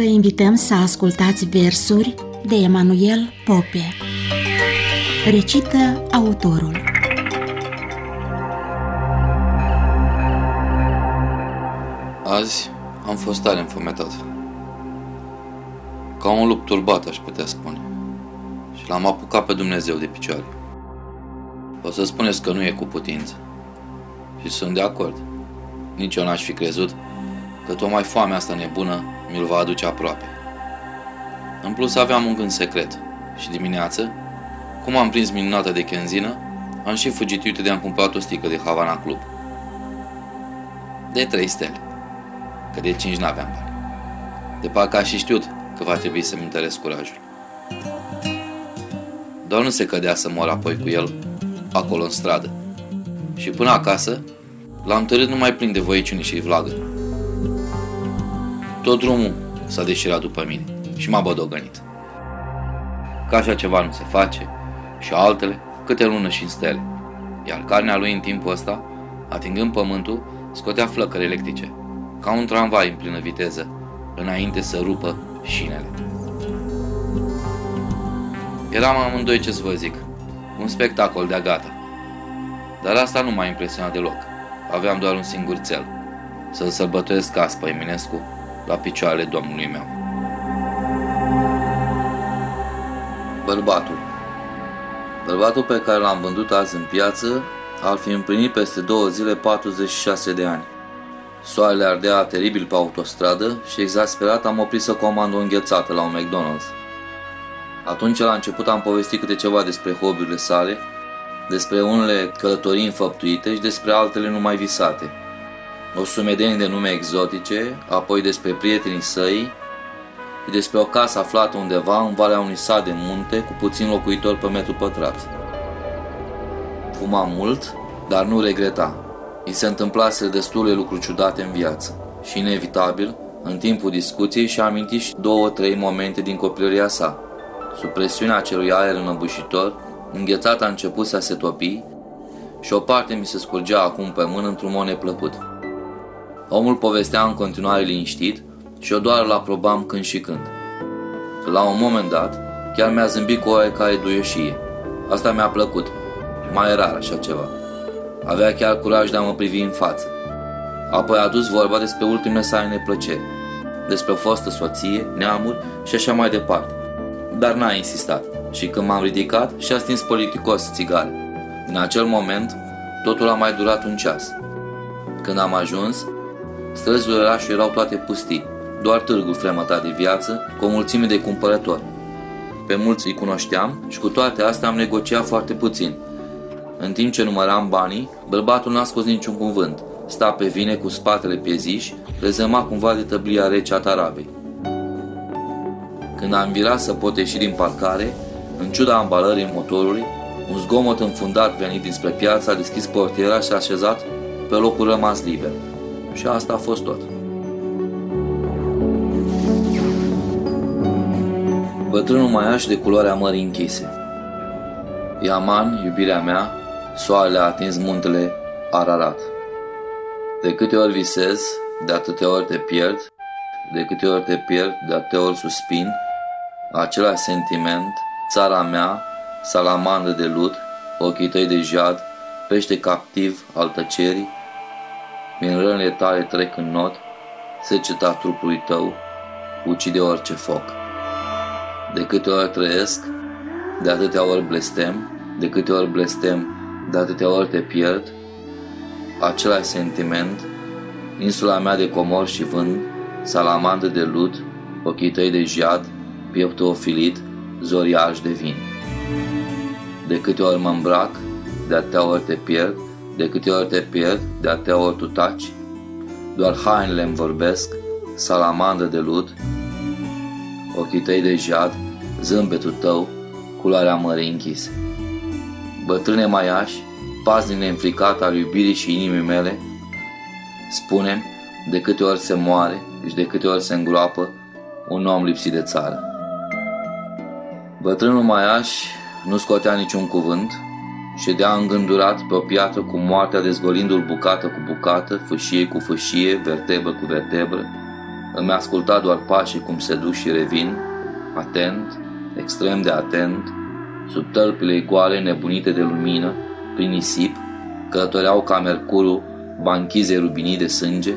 invităm să ascultați versuri de Emanuel Pope. Recită autorul. Azi am fost tare înfometat. Ca un lup turbat, aș putea spune. Și l-am apucat pe Dumnezeu de picioare. O să spuneți că nu e cu putință. Și sunt de acord. Nici eu n-aș fi crezut că tocmai foamea asta nebună mi-l va aduce aproape. În plus aveam un gând secret și dimineață, cum am prins minunată de kenzină, am și fugit uite de am cumpărat o sticlă de Havana Club. De trei stele, că de cinci n-aveam bani. De parcă aș și știut că va trebui să-mi întăresc curajul. Doar nu se cădea să mor apoi cu el acolo în stradă. Și până acasă l-am târât numai plin de voiciune și vlagă. Tot drumul s-a deșirat după mine și m-a bădogănit. Ca așa ceva nu se face și altele câte lună și în stele. Iar carnea lui în timpul ăsta, atingând pământul, scotea flăcări electrice, ca un tramvai în plină viteză, înainte să rupă șinele. Eram amândoi ce să vă zic, un spectacol de gata. Dar asta nu m-a impresionat deloc. Aveam doar un singur cel, să-l sărbătoresc Caspa Eminescu la picioarele Domnului meu. Bărbatul Bărbatul pe care l-am vândut azi în piață ar fi împlinit peste două zile 46 de ani. Soarele ardea teribil pe autostradă și exasperat am oprit să comand o înghețată la un McDonald's. Atunci la început am povestit câte ceva despre hobby-urile sale, despre unele călătorii înfăptuite și despre altele numai visate. O sumedenie de nume exotice, apoi despre prietenii săi și despre o casă aflată undeva în valea unui sat de munte cu puțin locuitori pe metru pătrat. Fuma mult, dar nu regreta. I se întâmplase destule lucruri ciudate în viață și inevitabil, în timpul discuției și-a amintit și două-trei momente din copilăria sa, Sub presiunea acelui aer înăbușitor, înghețata a început să se topi și o parte mi se scurgea acum pe mână într-un mod neplăcut. Omul povestea în continuare liniștit și eu doar îl aprobam când și când. La un moment dat, chiar mi-a zâmbit cu o oarecare duioșie. Asta mi-a plăcut. Mai rar așa ceva. Avea chiar curaj de a mă privi în față. Apoi a dus vorba despre ultimele sale neplăceri, despre o fostă soție, neamuri și așa mai departe dar n-a insistat și când m-am ridicat și-a stins politicos țigare. În acel moment, totul a mai durat un ceas. Când am ajuns, străzile orașului erau toate pustii, doar târgul fremătat de viață, cu o mulțime de cumpărători. Pe mulți îi cunoșteam și cu toate astea am negociat foarte puțin. În timp ce număram banii, bărbatul n-a scos niciun cuvânt. Sta pe vine cu spatele pieziș, rezăma cumva de tăblia rece a tarabei. Când am virat să pot ieși din parcare, în ciuda ambalării motorului, un zgomot înfundat venit dinspre piață a deschis portiera și a așezat pe locul rămas liber. Și asta a fost tot. Bătrânul maiaș de culoarea mării închise. Iaman, iubirea mea, soarele a atins muntele Ararat. De câte ori visez, de atâtea ori te pierd, de câte ori te pierd, de atâtea ori suspin, același sentiment, țara mea, salamandă de lut, ochii tăi de jad, pește captiv al tăcerii, din rănile tale trec în not, seceta trupului tău, ucide orice foc. De câte ori trăiesc, de atâtea ori blestem, de câte ori blestem, de atâtea ori te pierd, același sentiment, insula mea de comor și vânt, salamandă de lut, ochii tăi de jad, pieptul ofilit, zoriaș de vin. De câte ori mă îmbrac, de atâtea ori te pierd, de câte ori te pierd, de atâtea ori tu taci. Doar hainele îmi vorbesc, salamandă de lut, ochii tăi de jad, zâmbetul tău, culoarea mării închise. Bătrâne maiași, paznic neînfricat al iubirii și inimii mele, spune de câte ori se moare și de câte ori se îngroapă un om lipsit de țară. Bătrânul Maiaș nu scotea niciun cuvânt, ședea îngândurat pe o piatră cu moartea dezvolindu-l bucată cu bucată, fâșie cu fâșie, vertebră cu vertebră, Îmi asculta doar pașii cum se duc și revin, atent, extrem de atent, sub tălpile goale nebunite de lumină, prin nisip, călătoreau ca mercurul banchize rubinii de sânge,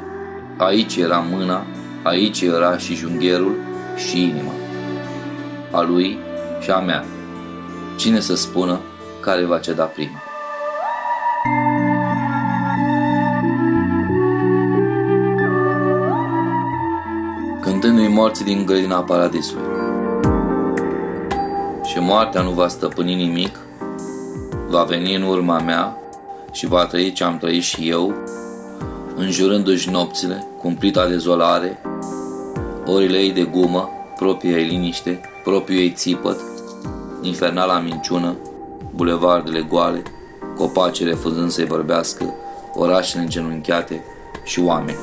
aici era mâna, aici era și jungherul și inima. A lui și a mea. Cine să spună care va ceda prima? cântându-i morții din grădina paradisului. Și moartea nu va stăpâni nimic, va veni în urma mea și va trăi ce am trăit și eu, înjurându-și nopțile, cumplita dezolare, orile ei de gumă, propria ei liniște, propriul ei țipăt, infernala minciună, bulevardele goale, copacii refuzând să-i vorbească, orașele îngenunchiate și oameni.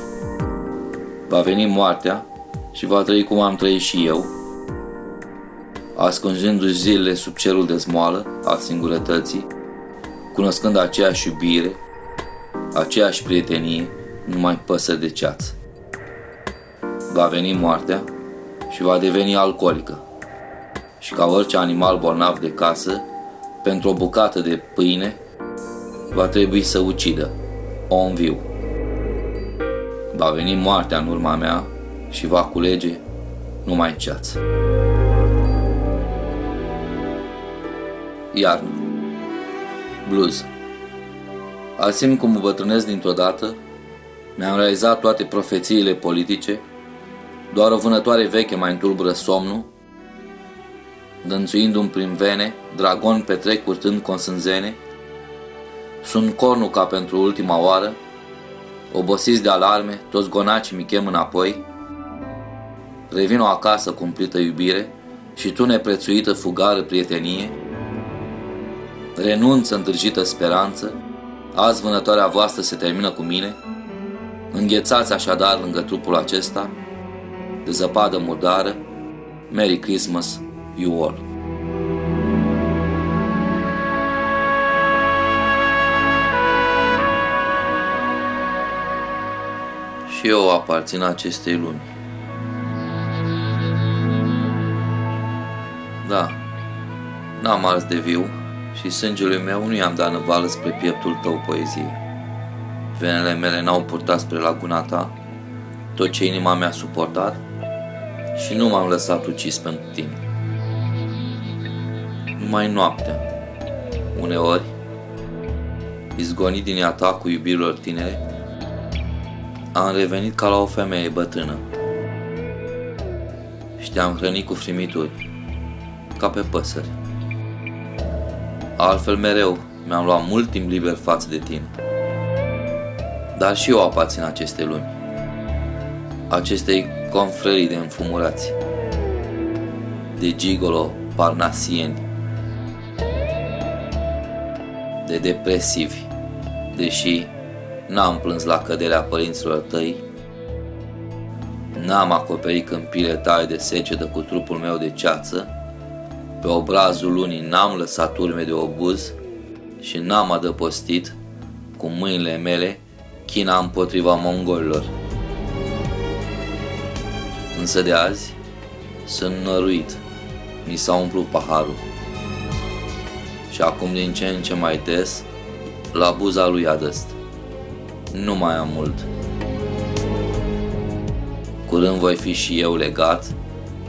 Va veni moartea și va trăi cum am trăit și eu, ascunzându-și zilele sub cerul de smoală al singurătății, cunoscând aceeași iubire, aceeași prietenie, numai păsă de ceață. Va veni moartea și va deveni alcoolică. Și ca orice animal bolnav de casă, pentru o bucată de pâine, va trebui să ucidă om viu. Va veni moartea în urma mea și va culege numai ceață. Iarnă Blues Al cum bătrânesc dintr-o dată, mi-am realizat toate profețiile politice, doar o vânătoare veche mai întulbură somnul, dănțuindu-mi prin vene, dragon petrec curtând consânzene, sunt cornul ca pentru ultima oară, obosiți de alarme, toți gonacii mi chem înapoi, Revin-o acasă cumplită iubire și tu neprețuită fugară prietenie, renunță întârzită speranță, azi vânătoarea voastră se termină cu mine, înghețați așadar lângă trupul acesta, de zăpadă murdară, Merry Christmas, you all! Și eu aparțin acestei lumi. Da, n-am ars de viu și sângele meu nu i-am dat năvală spre pieptul tău poezie. Venele mele n-au purtat spre laguna ta, tot ce inima mea a suportat și nu m-am lăsat ucis pentru tine. Numai noaptea, uneori, izgonit din atacul iubirilor tinere, am revenit ca la o femeie bătrână. Și te-am hrănit cu frimituri ca pe păsări. Altfel mereu mi-am luat mult timp liber față de tine. Dar și eu aparțin aceste lumi, acestei confrării de înfumurați, de gigolo parnasieni, de depresivi, deși n-am plâns la căderea părinților tăi, n-am acoperit câmpile tale de secetă cu trupul meu de ceață, pe obrazul lunii n-am lăsat urme de obuz și n-am adăpostit cu mâinile mele china împotriva mongolilor. Însă de azi sunt năruit, mi s-a umplut paharul. Și acum din ce în ce mai des, la buza lui adăst. Nu mai am mult. Curând voi fi și eu legat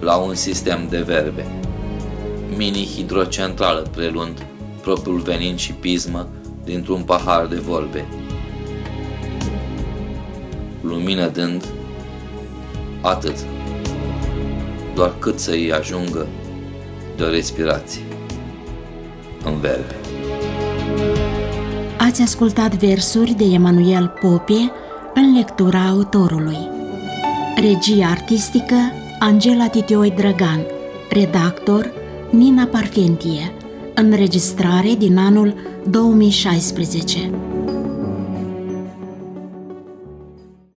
la un sistem de verbe mini-hidrocentrală prelund propriul venin și pismă dintr-un pahar de vorbe. Lumină dând, atât, doar cât să îi ajungă de o respirație în verbe. Ați ascultat versuri de Emanuel Pope în lectura autorului. Regia artistică Angela Titioi Drăgan, redactor Nina Parfentie, înregistrare din anul 2016.